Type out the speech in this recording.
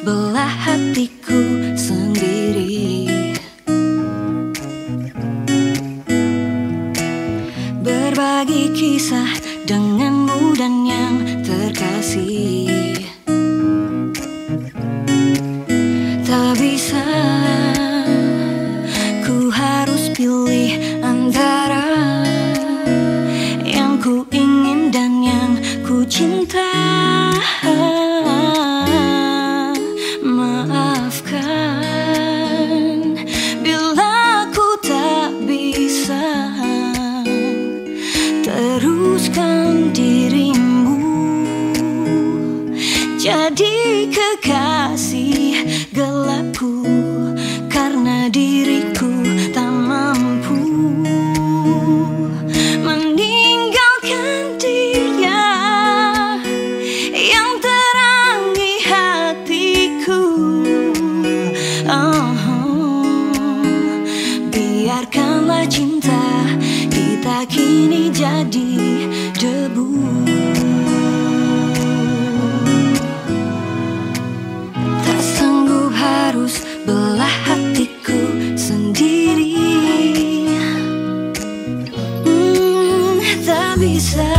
belah hatiku sendiri. Berbagi kisah denganmu dan yang terkasih. Tak bisa Ku harus pilih antara Yang ku ingin dan yang ku cinta. Dirimu. Jadi kekasih gelapku Karena diriku tak mampu Meninggalkan dia Yang terangi hatiku. Oh, Biarkanlah cinta kita kini jadi debu. Tak sanggup harus belah hatiku sendiri. Hmm, Tak bisa